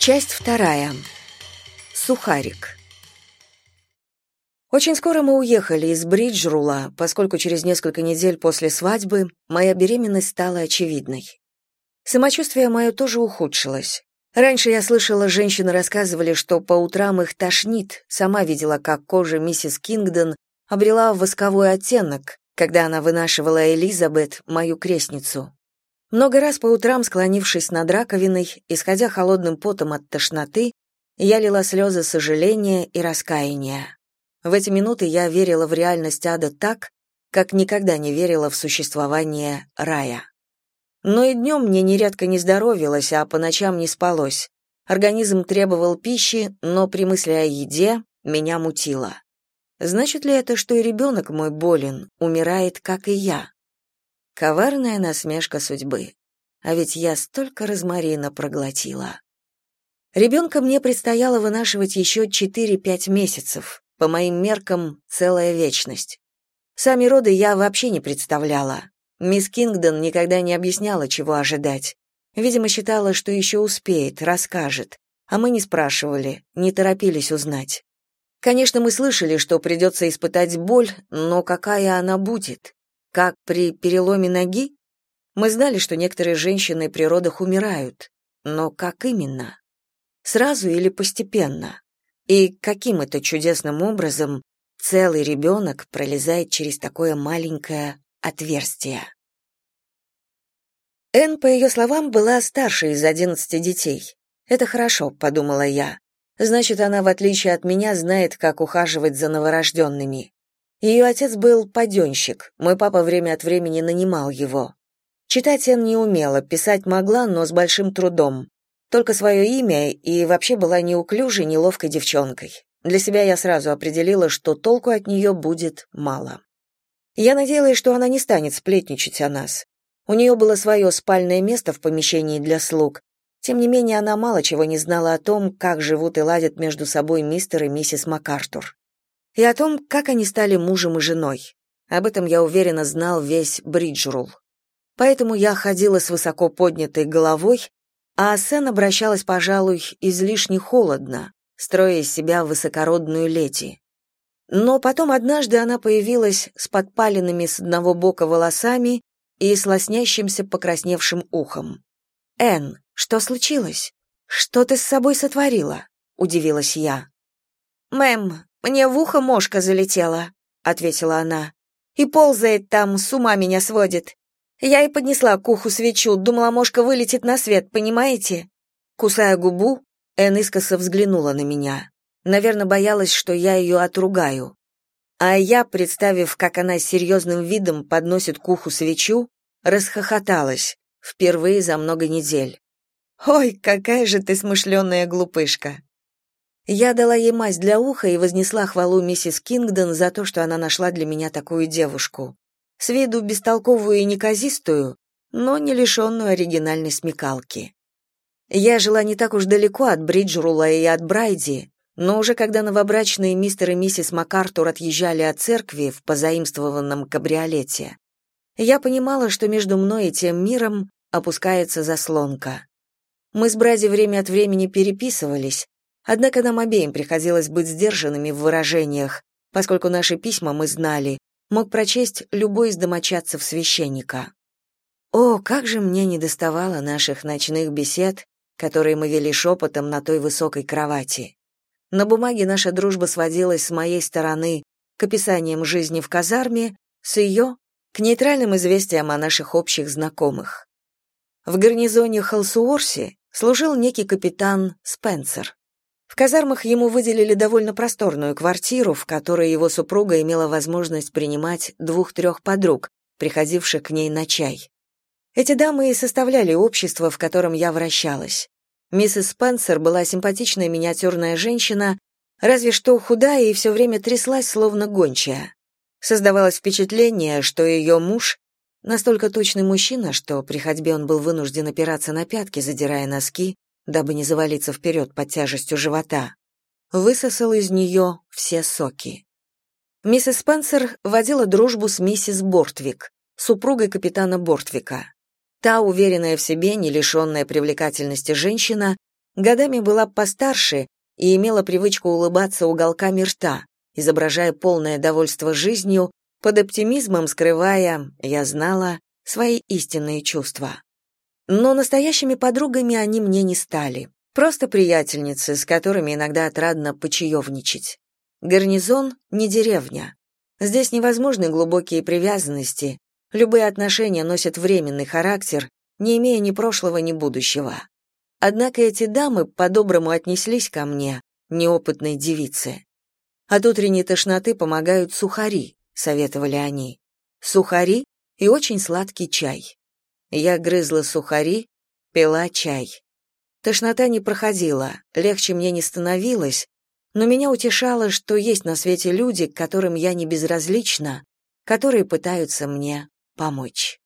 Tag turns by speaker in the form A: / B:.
A: Часть вторая. Сухарик. Очень скоро мы уехали из Бриджрула, поскольку через несколько недель после свадьбы моя беременность стала очевидной. Самочувствие мое тоже ухудшилось. Раньше я слышала, женщины рассказывали, что по утрам их тошнит, сама видела, как кожа миссис Кингдон обрела восковой оттенок, когда она вынашивала Элизабет, мою крестницу. Много раз по утрам, склонившись над раковиной, исходя холодным потом от тошноты, я лила слезы сожаления и раскаяния. В эти минуты я верила в реальность ада так, как никогда не верила в существование рая. Но и днем мне нередко не здоровилось, а по ночам не спалось. Организм требовал пищи, но при мысли о еде меня мутило. Значит ли это, что и ребенок мой болен, умирает, как и я? Коварная насмешка судьбы. А ведь я столько розмарина проглотила. Ребенка мне предстояло вынашивать еще 4-5 месяцев, по моим меркам целая вечность. Сами роды я вообще не представляла. Мисс Кингдон никогда не объясняла, чего ожидать. Видимо, считала, что еще успеет, расскажет. А мы не спрашивали, не торопились узнать. Конечно, мы слышали, что придется испытать боль, но какая она будет? Как при переломе ноги? Мы знали, что некоторые женщины при родах умирают, но как именно? Сразу или постепенно? И каким это чудесным образом целый ребенок пролезает через такое маленькое отверстие? Энн, по ее словам, была старшей из одиннадцати детей. «Это хорошо», — подумала я. «Значит, она, в отличие от меня, знает, как ухаживать за новорожденными. Ее отец был паденщик, мой папа время от времени нанимал его. Читать Эн не умела, писать могла, но с большим трудом. Только свое имя и вообще была неуклюжей, неловкой девчонкой. Для себя я сразу определила, что толку от нее будет мало. Я надеялась, что она не станет сплетничать о нас. У нее было свое спальное место в помещении для слуг. Тем не менее, она мало чего не знала о том, как живут и ладят между собой мистер и миссис МакАртур и о том, как они стали мужем и женой. Об этом я уверенно знал весь Бриджрул. Поэтому я ходила с высоко поднятой головой, а Сен обращалась, пожалуй, излишне холодно, строя из себя высокородную леди. Но потом однажды она появилась с подпаленными с одного бока волосами и с лоснящимся покрасневшим ухом. «Энн, что случилось? Что ты с собой сотворила?» — удивилась я. «Мэм, «Мне в ухо мошка залетела», — ответила она. «И ползает там, с ума меня сводит. Я и поднесла к уху свечу, думала, мошка вылетит на свет, понимаете?» Кусая губу, Эн искоса взглянула на меня. Наверное, боялась, что я ее отругаю. А я, представив, как она с серьезным видом подносит к уху свечу, расхохоталась, впервые за много недель. «Ой, какая же ты смышленая глупышка!» Я дала ей мазь для уха и вознесла хвалу миссис Кингдон за то, что она нашла для меня такую девушку. С виду бестолковую и неказистую, но не лишенную оригинальной смекалки. Я жила не так уж далеко от Бриджрула и от Брайди, но уже когда новобрачные мистер и миссис МакАртур отъезжали от церкви в позаимствованном кабриолете, я понимала, что между мной и тем миром опускается заслонка. Мы с Бради время от времени переписывались, Однако нам обеим приходилось быть сдержанными в выражениях, поскольку наши письма мы знали, мог прочесть любой из домочадцев священника. О, как же мне недоставало наших ночных бесед, которые мы вели шепотом на той высокой кровати. На бумаге наша дружба сводилась с моей стороны к описаниям жизни в казарме, с ее — к нейтральным известиям о наших общих знакомых. В гарнизоне Халсуорси служил некий капитан Спенсер. В казармах ему выделили довольно просторную квартиру, в которой его супруга имела возможность принимать двух-трех подруг, приходивших к ней на чай. Эти дамы и составляли общество, в котором я вращалась. Миссис Спенсер была симпатичная миниатюрная женщина, разве что худая и все время тряслась, словно гончая. Создавалось впечатление, что ее муж — настолько точный мужчина, что при ходьбе он был вынужден опираться на пятки, задирая носки, дабы не завалиться вперед под тяжестью живота, высосал из нее все соки. Миссис Спенсер водила дружбу с миссис Бортвик, супругой капитана Бортвика. Та, уверенная в себе, не лишенная привлекательности женщина, Годами была постарше и имела привычку улыбаться уголками рта, изображая полное довольство жизнью, под оптимизмом скрывая, я знала, свои истинные чувства. Но настоящими подругами они мне не стали. Просто приятельницы, с которыми иногда отрадно почаевничать. Гарнизон — не деревня. Здесь невозможны глубокие привязанности, любые отношения носят временный характер, не имея ни прошлого, ни будущего. Однако эти дамы по-доброму отнеслись ко мне, неопытной девице. От утренней тошноты помогают сухари, советовали они. Сухари и очень сладкий чай. Я грызла сухари, пила чай. Тошнота не проходила, легче мне не становилось, но меня утешало, что есть на свете люди, к которым я не безразлична, которые пытаются мне помочь.